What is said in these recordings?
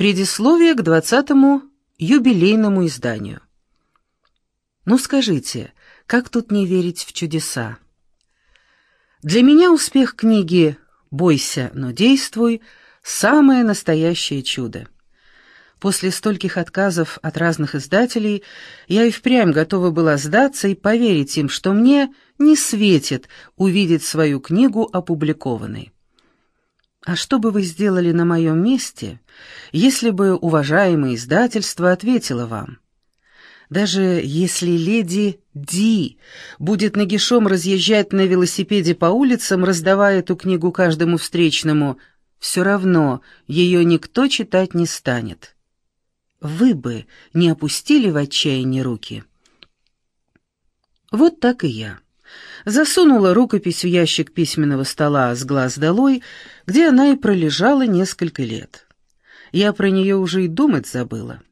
Предисловие к двадцатому юбилейному изданию. Ну скажите, как тут не верить в чудеса? Для меня успех книги «Бойся, но действуй» — самое настоящее чудо. После стольких отказов от разных издателей я и впрямь готова была сдаться и поверить им, что мне не светит увидеть свою книгу опубликованной. А что бы вы сделали на моем месте, если бы уважаемое издательство ответило вам? Даже если леди Ди будет нагишом разъезжать на велосипеде по улицам, раздавая эту книгу каждому встречному, все равно ее никто читать не станет. Вы бы не опустили в отчаянии руки? Вот так и я засунула рукопись в ящик письменного стола с глаз долой, где она и пролежала несколько лет. Я про нее уже и думать забыла,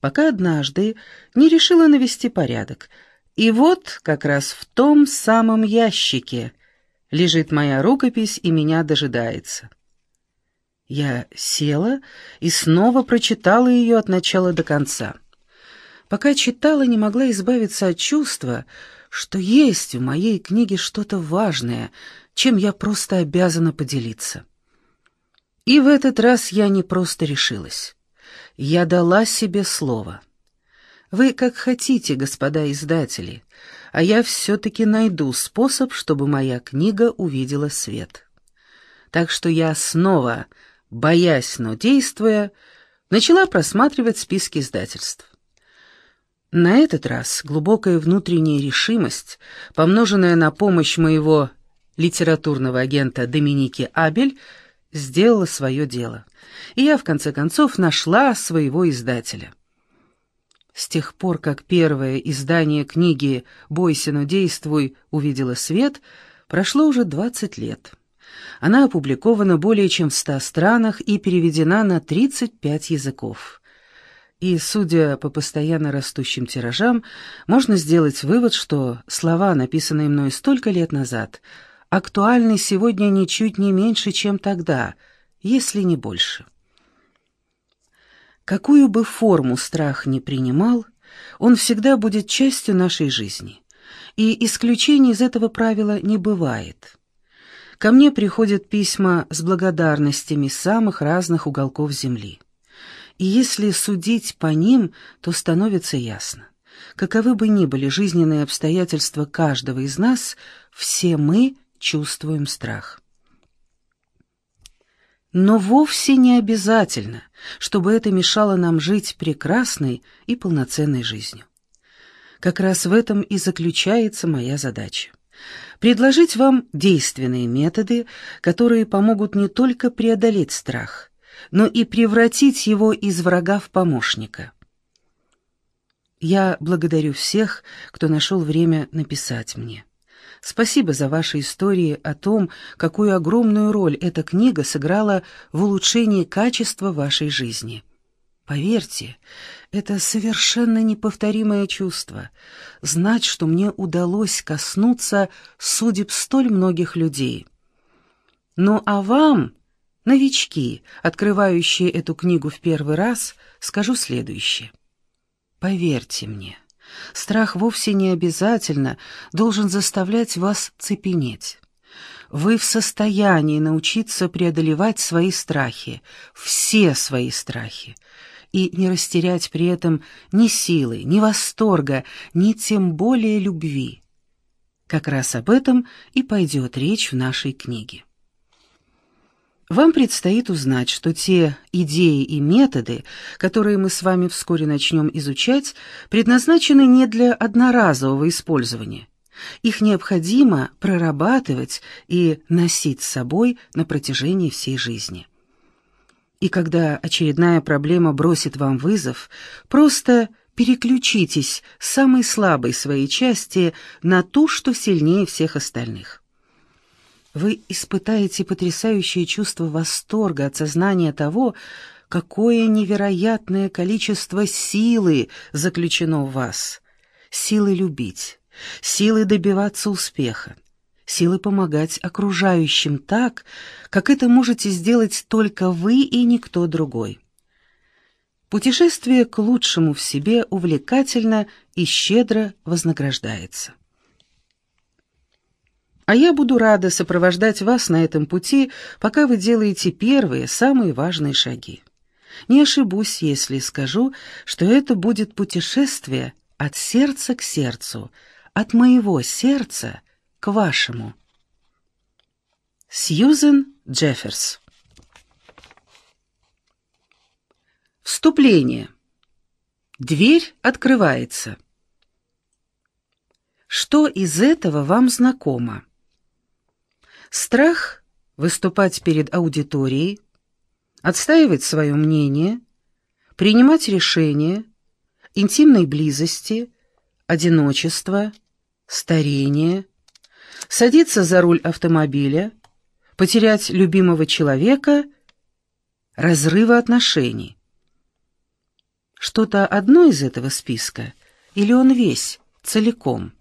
пока однажды не решила навести порядок. И вот как раз в том самом ящике лежит моя рукопись и меня дожидается. Я села и снова прочитала ее от начала до конца. Пока читала, не могла избавиться от чувства, что есть в моей книге что-то важное, чем я просто обязана поделиться. И в этот раз я не просто решилась. Я дала себе слово. Вы как хотите, господа издатели, а я все-таки найду способ, чтобы моя книга увидела свет. Так что я снова, боясь, но действуя, начала просматривать списки издательств. На этот раз глубокая внутренняя решимость, помноженная на помощь моего литературного агента Доминики Абель, сделала свое дело, и я, в конце концов, нашла своего издателя. С тех пор, как первое издание книги «Бойся, но действуй» увидело свет, прошло уже 20 лет. Она опубликована более чем в 100 странах и переведена на 35 языков. И, судя по постоянно растущим тиражам, можно сделать вывод, что слова, написанные мной столько лет назад, актуальны сегодня ничуть не меньше, чем тогда, если не больше. Какую бы форму страх ни принимал, он всегда будет частью нашей жизни, и исключений из этого правила не бывает. Ко мне приходят письма с благодарностями самых разных уголков Земли. И если судить по ним, то становится ясно. Каковы бы ни были жизненные обстоятельства каждого из нас, все мы чувствуем страх. Но вовсе не обязательно, чтобы это мешало нам жить прекрасной и полноценной жизнью. Как раз в этом и заключается моя задача. Предложить вам действенные методы, которые помогут не только преодолеть страх – но и превратить его из врага в помощника. Я благодарю всех, кто нашел время написать мне. Спасибо за ваши истории о том, какую огромную роль эта книга сыграла в улучшении качества вашей жизни. Поверьте, это совершенно неповторимое чувство — знать, что мне удалось коснуться судеб столь многих людей. Ну а вам Новички, открывающие эту книгу в первый раз, скажу следующее. Поверьте мне, страх вовсе не обязательно должен заставлять вас цепенеть. Вы в состоянии научиться преодолевать свои страхи, все свои страхи, и не растерять при этом ни силы, ни восторга, ни тем более любви. Как раз об этом и пойдет речь в нашей книге. Вам предстоит узнать, что те идеи и методы, которые мы с вами вскоре начнем изучать, предназначены не для одноразового использования. Их необходимо прорабатывать и носить с собой на протяжении всей жизни. И когда очередная проблема бросит вам вызов, просто переключитесь с самой слабой своей части на ту, что сильнее всех остальных. Вы испытаете потрясающее чувство восторга от сознания того, какое невероятное количество силы заключено в вас. Силы любить, силы добиваться успеха, силы помогать окружающим так, как это можете сделать только вы и никто другой. Путешествие к лучшему в себе увлекательно и щедро вознаграждается. А я буду рада сопровождать вас на этом пути, пока вы делаете первые, самые важные шаги. Не ошибусь, если скажу, что это будет путешествие от сердца к сердцу, от моего сердца к вашему. Сьюзен Джефферс Вступление. Дверь открывается. Что из этого вам знакомо? Страх выступать перед аудиторией, отстаивать свое мнение, принимать решения, интимной близости, одиночество, старение, садиться за руль автомобиля, потерять любимого человека, разрыва отношений. Что-то одно из этого списка или он весь, целиком?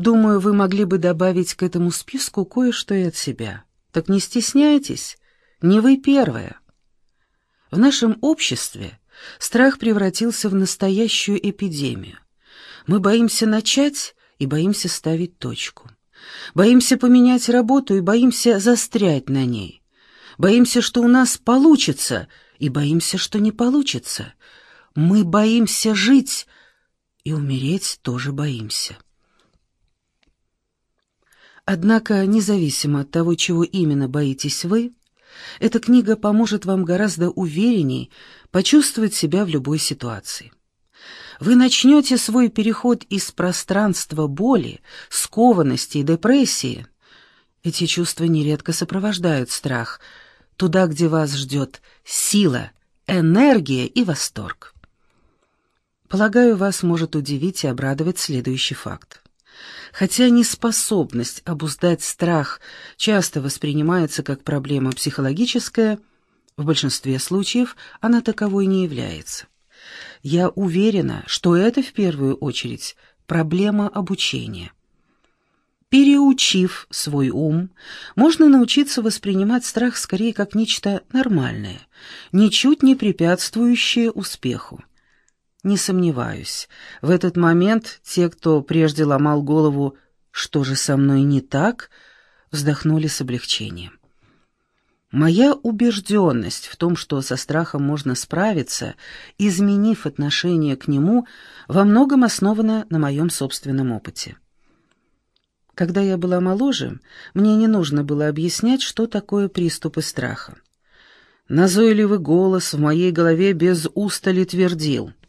Думаю, вы могли бы добавить к этому списку кое-что и от себя. Так не стесняйтесь, не вы первая. В нашем обществе страх превратился в настоящую эпидемию. Мы боимся начать и боимся ставить точку. Боимся поменять работу и боимся застрять на ней. Боимся, что у нас получится, и боимся, что не получится. Мы боимся жить, и умереть тоже боимся. Однако, независимо от того, чего именно боитесь вы, эта книга поможет вам гораздо увереннее почувствовать себя в любой ситуации. Вы начнете свой переход из пространства боли, скованности и депрессии. Эти чувства нередко сопровождают страх, туда, где вас ждет сила, энергия и восторг. Полагаю, вас может удивить и обрадовать следующий факт. Хотя неспособность обуздать страх часто воспринимается как проблема психологическая, в большинстве случаев она таковой не является. Я уверена, что это в первую очередь проблема обучения. Переучив свой ум, можно научиться воспринимать страх скорее как нечто нормальное, ничуть не препятствующее успеху. Не сомневаюсь, в этот момент те, кто прежде ломал голову «что же со мной не так?», вздохнули с облегчением. Моя убежденность в том, что со страхом можно справиться, изменив отношение к нему, во многом основана на моем собственном опыте. Когда я была моложе, мне не нужно было объяснять, что такое приступы страха. Назойливый голос в моей голове без устали твердил —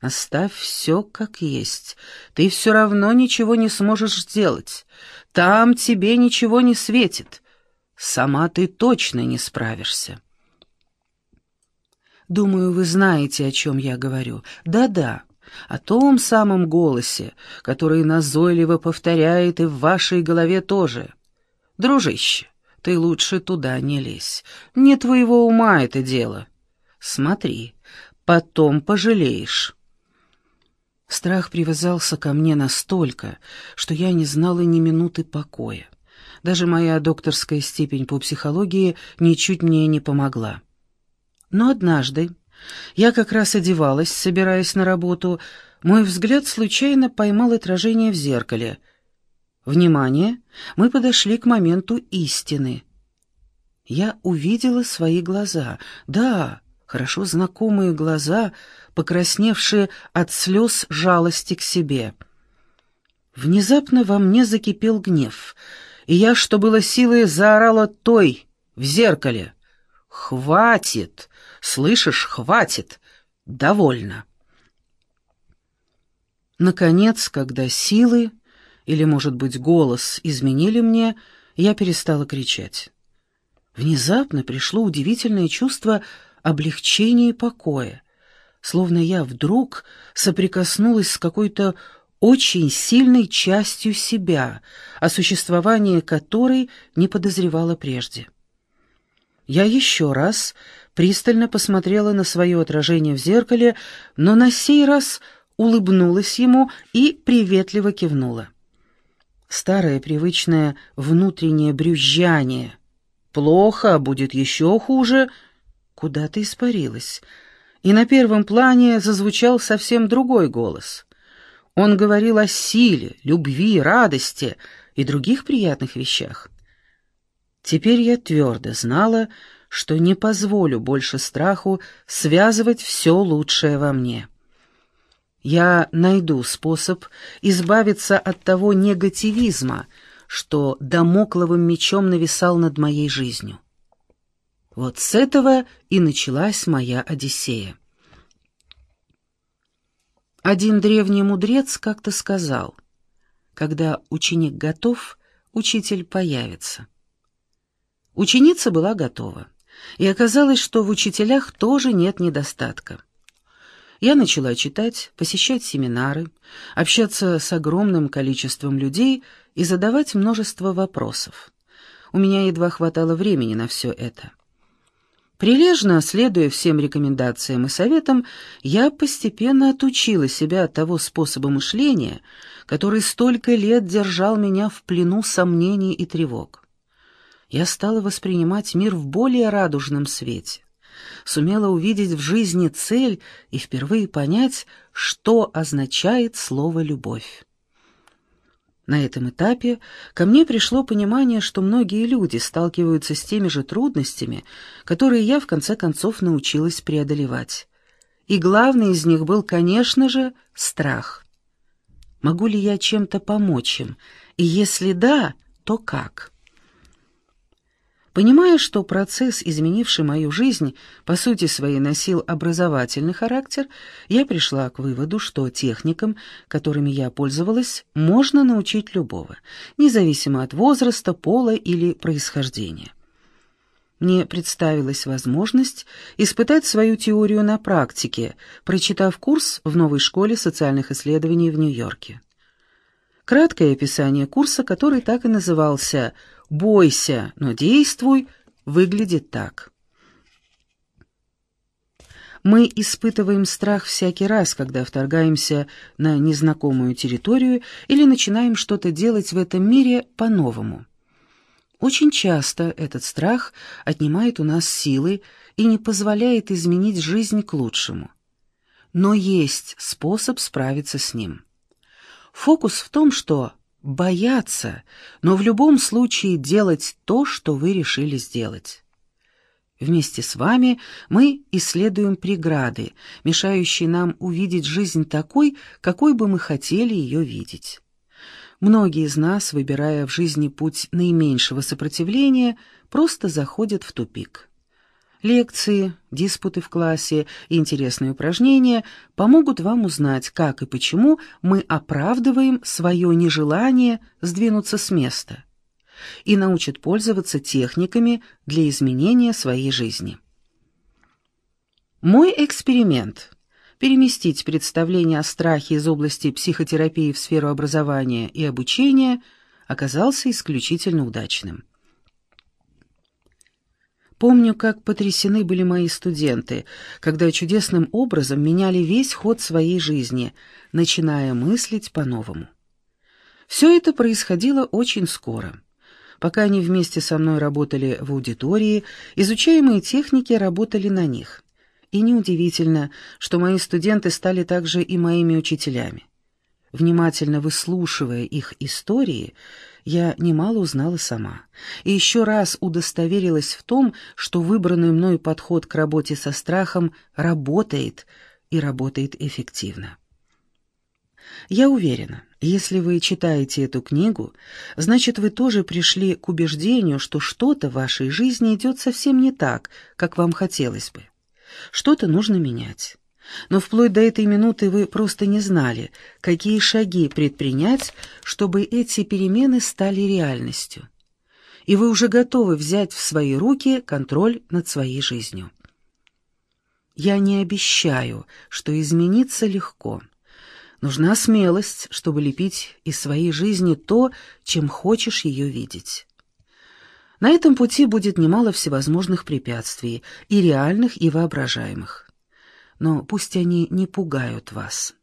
Оставь все как есть. Ты все равно ничего не сможешь сделать. Там тебе ничего не светит. Сама ты точно не справишься. Думаю, вы знаете, о чем я говорю. Да-да, о том самом голосе, который назойливо повторяет и в вашей голове тоже. Дружище, ты лучше туда не лезь. Не твоего ума это дело. Смотри, потом пожалеешь. Страх привязался ко мне настолько, что я не знала ни минуты покоя. Даже моя докторская степень по психологии ничуть мне не помогла. Но однажды, я как раз одевалась, собираясь на работу, мой взгляд случайно поймал отражение в зеркале. Внимание! Мы подошли к моменту истины. Я увидела свои глаза. Да, хорошо знакомые глаза, покрасневшие от слез жалости к себе. Внезапно во мне закипел гнев, и я, что было силой, заорала той в зеркале. «Хватит! Слышишь, хватит! Довольно!» Наконец, когда силы, или, может быть, голос изменили мне, я перестала кричать. Внезапно пришло удивительное чувство облегчения и покоя словно я вдруг соприкоснулась с какой-то очень сильной частью себя, о существовании которой не подозревала прежде. Я еще раз пристально посмотрела на свое отражение в зеркале, но на сей раз улыбнулась ему и приветливо кивнула. Старое привычное внутреннее брюзжание. «Плохо, будет еще хуже», куда-то испарилась, и на первом плане зазвучал совсем другой голос. Он говорил о силе, любви, радости и других приятных вещах. Теперь я твердо знала, что не позволю больше страху связывать все лучшее во мне. Я найду способ избавиться от того негативизма, что домокловым мечом нависал над моей жизнью. Вот с этого и началась моя Одиссея. Один древний мудрец как-то сказал, «Когда ученик готов, учитель появится». Ученица была готова, и оказалось, что в учителях тоже нет недостатка. Я начала читать, посещать семинары, общаться с огромным количеством людей и задавать множество вопросов. У меня едва хватало времени на все это. Прилежно следуя всем рекомендациям и советам, я постепенно отучила себя от того способа мышления, который столько лет держал меня в плену сомнений и тревог. Я стала воспринимать мир в более радужном свете сумела увидеть в жизни цель и впервые понять, что означает слово «любовь». На этом этапе ко мне пришло понимание, что многие люди сталкиваются с теми же трудностями, которые я в конце концов научилась преодолевать. И главный из них был, конечно же, страх. Могу ли я чем-то помочь им? И если да, то как? Понимая, что процесс, изменивший мою жизнь, по сути своей носил образовательный характер, я пришла к выводу, что техникам, которыми я пользовалась, можно научить любого, независимо от возраста, пола или происхождения. Мне представилась возможность испытать свою теорию на практике, прочитав курс в новой школе социальных исследований в Нью-Йорке. Краткое описание курса, который так и назывался «Бойся, но действуй», выглядит так. Мы испытываем страх всякий раз, когда вторгаемся на незнакомую территорию или начинаем что-то делать в этом мире по-новому. Очень часто этот страх отнимает у нас силы и не позволяет изменить жизнь к лучшему. Но есть способ справиться с ним. Фокус в том, что бояться, но в любом случае делать то, что вы решили сделать. Вместе с вами мы исследуем преграды, мешающие нам увидеть жизнь такой, какой бы мы хотели ее видеть. Многие из нас, выбирая в жизни путь наименьшего сопротивления, просто заходят в тупик. Лекции, диспуты в классе и интересные упражнения помогут вам узнать, как и почему мы оправдываем свое нежелание сдвинуться с места и научат пользоваться техниками для изменения своей жизни. Мой эксперимент – переместить представление о страхе из области психотерапии в сферу образования и обучения – оказался исключительно удачным. Помню, как потрясены были мои студенты, когда чудесным образом меняли весь ход своей жизни, начиная мыслить по-новому. Все это происходило очень скоро. Пока они вместе со мной работали в аудитории, изучаемые техники работали на них. И неудивительно, что мои студенты стали также и моими учителями. Внимательно выслушивая их истории, я немало узнала сама. И еще раз удостоверилась в том, что выбранный мной подход к работе со страхом работает и работает эффективно. Я уверена, если вы читаете эту книгу, значит, вы тоже пришли к убеждению, что что-то в вашей жизни идет совсем не так, как вам хотелось бы. Что-то нужно менять. Но вплоть до этой минуты вы просто не знали, какие шаги предпринять, чтобы эти перемены стали реальностью. И вы уже готовы взять в свои руки контроль над своей жизнью. Я не обещаю, что измениться легко. Нужна смелость, чтобы лепить из своей жизни то, чем хочешь ее видеть. На этом пути будет немало всевозможных препятствий, и реальных, и воображаемых но пусть они не пугают вас.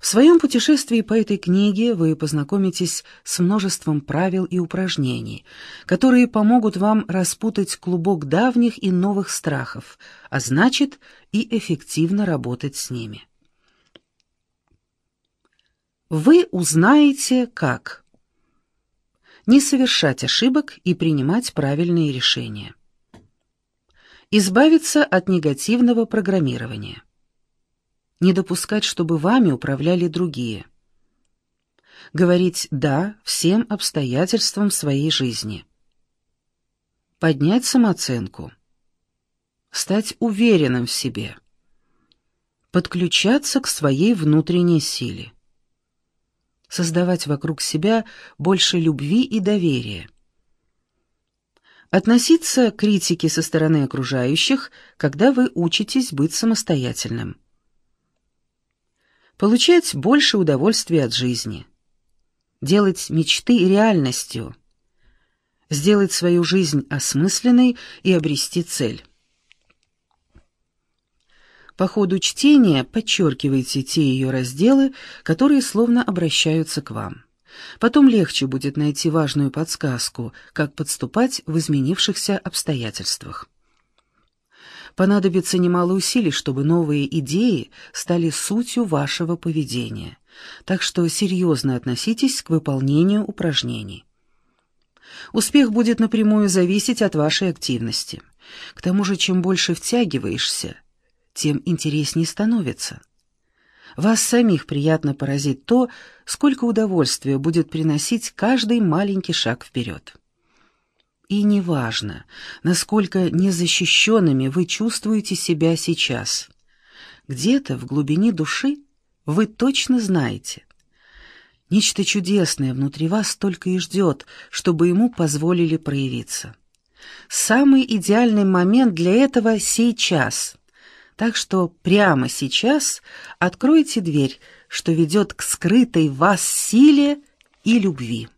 В своем путешествии по этой книге вы познакомитесь с множеством правил и упражнений, которые помогут вам распутать клубок давних и новых страхов, а значит и эффективно работать с ними. Вы узнаете, как не совершать ошибок и принимать правильные решения. Избавиться от негативного программирования не допускать, чтобы вами управляли другие. Говорить «да» всем обстоятельствам своей жизни. Поднять самооценку. Стать уверенным в себе. Подключаться к своей внутренней силе. Создавать вокруг себя больше любви и доверия. Относиться к критике со стороны окружающих, когда вы учитесь быть самостоятельным получать больше удовольствия от жизни, делать мечты реальностью, сделать свою жизнь осмысленной и обрести цель. По ходу чтения подчеркивайте те ее разделы, которые словно обращаются к вам. Потом легче будет найти важную подсказку, как подступать в изменившихся обстоятельствах понадобится немало усилий, чтобы новые идеи стали сутью вашего поведения. Так что серьезно относитесь к выполнению упражнений. Успех будет напрямую зависеть от вашей активности. К тому же, чем больше втягиваешься, тем интереснее становится. Вас самих приятно поразит то, сколько удовольствия будет приносить каждый маленький шаг вперед. И неважно, насколько незащищенными вы чувствуете себя сейчас. Где-то в глубине души вы точно знаете. Нечто чудесное внутри вас только и ждет, чтобы ему позволили проявиться. Самый идеальный момент для этого сейчас. Так что прямо сейчас откройте дверь, что ведет к скрытой в вас силе и любви.